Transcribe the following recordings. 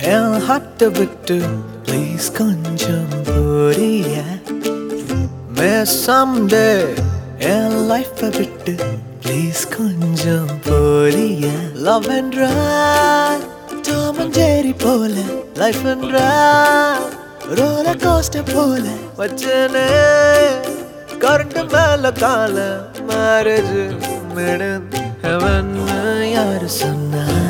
என் ஹார்ட்டை விட்டு ப்ளீஸ் கொஞ்சம் புரிய மே என் லைஃப்பை விட்டு ப்ளீஸ் கொஞ்சம் புரிய லவ் என்றா டாம் அண்ட் ஜெரி போல லைஃப் என்றா ரோலர் கோஸ்டர் போல. வச்சனே கரண்ட் மேல கால மேரேஜ் மேடம் ஹெவன் யாரு சொன்னா?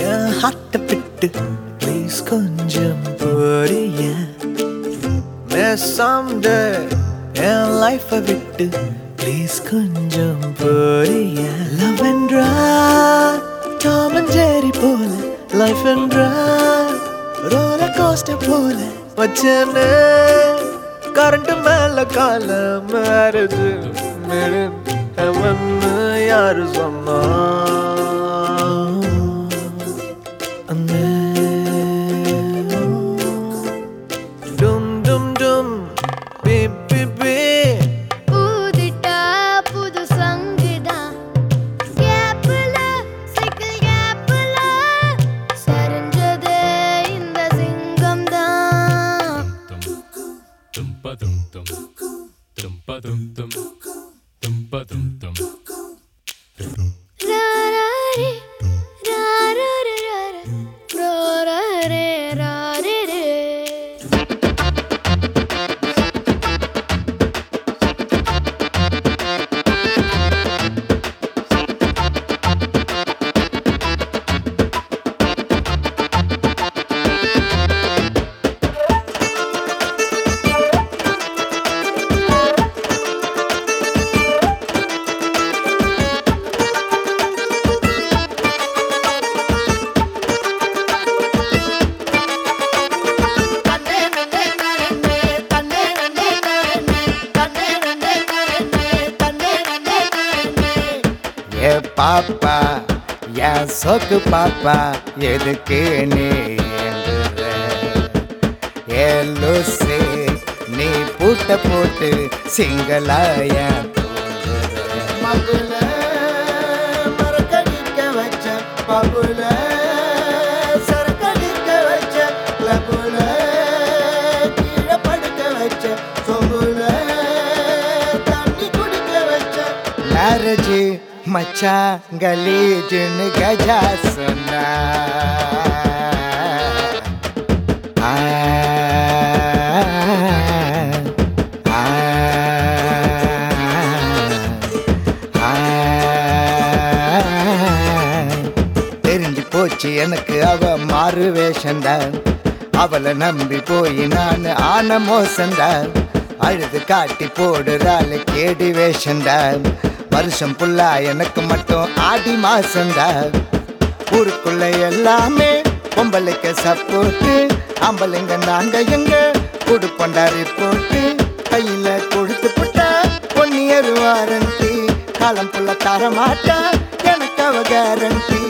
என் ஹார்ட்டை விட்டு ப்ளீஸ் கொஞ்சம் புரிய சம்டே என் லைஃப்பை விட்டு ப்ளீஸ் கொஞ்சம் புரிய லவ் என்றா டாம் அண்ட் ஜெரி போல. லைஃப் என்றா ரோல கோஸ்டர் போல. வச்சனே. கரண்ட் மேல கால மேரேஜ் மேடன் ஹெவன் யாரு சொன்னா? dum dum dum dum Ra-ra-ri, ra-ra-ra-ra-ra, ra-ra-ra-ra ஏ பாப்பா என் சொக்கு பாப்பா எதுக்கு நீ ஏ லூசு நீ பூட்ட போட்டு சிங்களாய மகுல வச்ச சரக்கடிக்க வச்ச கீழே படுக்க வச்ச சொகுல தண்ணி குடிக்க வச்ச மச்சா கலீஜுன்னு கஜா சொன்னா ஆ, ஆ, ஆ, தெரிஞ்சு போச்சு எனக்கு அவ மாறு வேஷந்தான் அவளை நம்பி போய் நான் ஆன மோசந்தான் அழுது காட்டி போடுறாள் கேடி வேஷந்தான் வருஷம் புல்லா எனக்கு மட்டும் ஆடி மாசந்தா ஊருக்குள்ள எல்லாமே பொம்பளைக்கு சப்போட்டு ஆம்பளைங்க நாங்க எங்க? குடுப்பண்டாரி போட்டு கையில கொடுத்து போட்ட. ஒன்னியர் வாரண்டி காலம் புள்ள தர மாட்டா எனக்கு அவ கேரண்டி